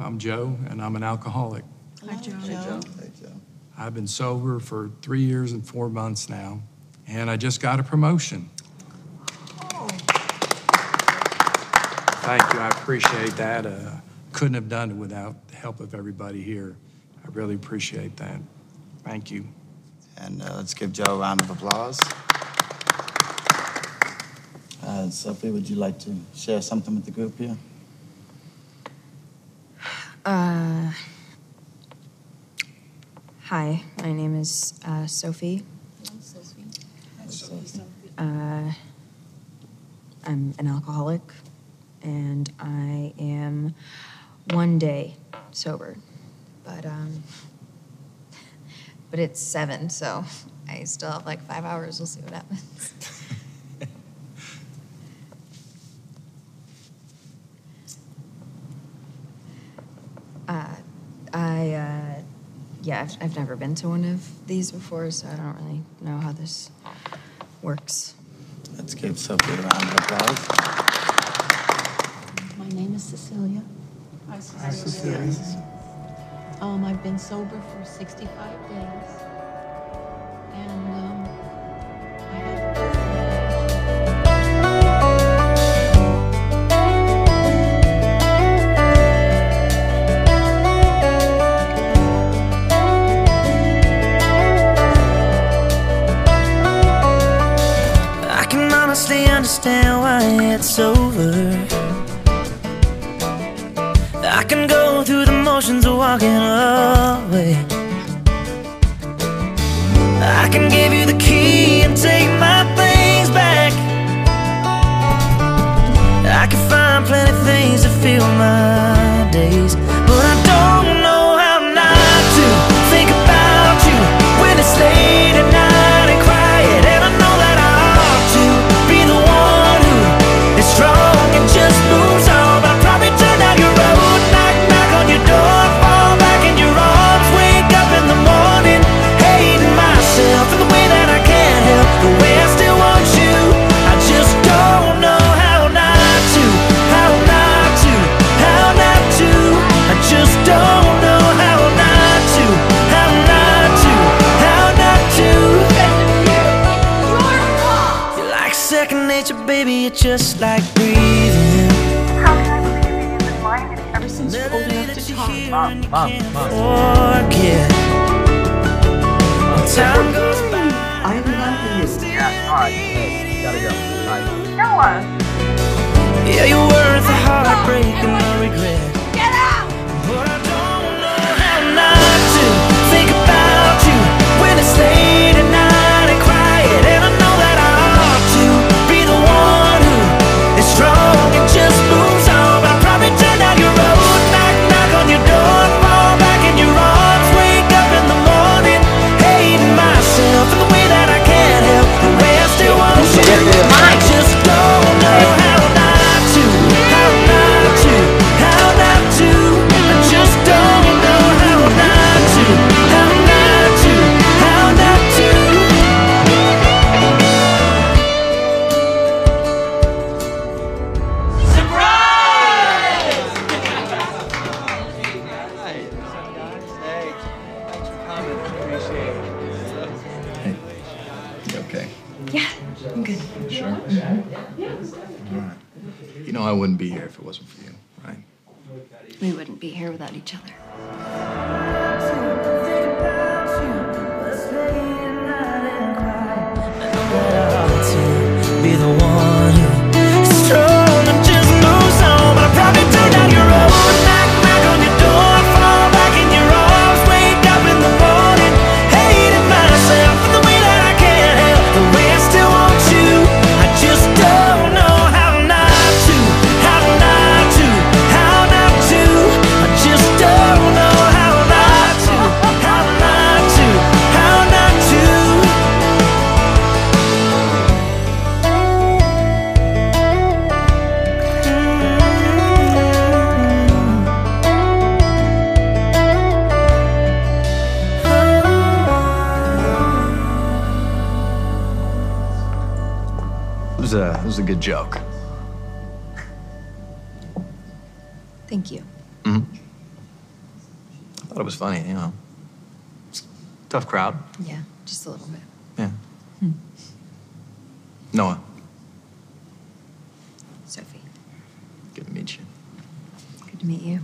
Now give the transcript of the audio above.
I'm Joe, and I'm an alcoholic. Hi, Joe. Hey, Joe. I've been sober for three years and four months now, and I just got a promotion. Oh. Thank you, I appreciate that. Uh, Couldn't have done it without the help of everybody here. I really appreciate that. Thank you. And uh, let's give Joe a round of applause. Uh, Sophie, would you like to share something with the group here? Hi, my name is uh, Sophie. Uh, I'm an alcoholic, and I am one day sober, but um, but it's seven, so I still have like five hours. We'll see what happens. Uh, yeah, I've, I've never been to one of these before, so I don't really know how this works. Let's give Sophie a round of applause. My name is Cecilia. Hi, Cecilia. Um, I've been sober for 65 days. It's over. I can go through the motions of walking away. I can give you the key and take my things back. I can find plenty of things to fill my days, but I don't like breathing. How can I believe been lying to me Ever since you're old enough to talk. Mom, mom, Forget. When time goes by. I love you. Yeah, alright. Hey, gotta go. Bye. Noah! Yeah, you're worth the heartbreak and the regret. Yeah, I'm good. Sure? All right. You know I wouldn't be here if it wasn't for you, right? We wouldn't be here without each other. Was a, it was a good joke. Thank you. Mhm. I thought it was funny, you know. Tough crowd. Yeah, just a little bit. Yeah. Noah, Sophie, good to meet you. good to meet you.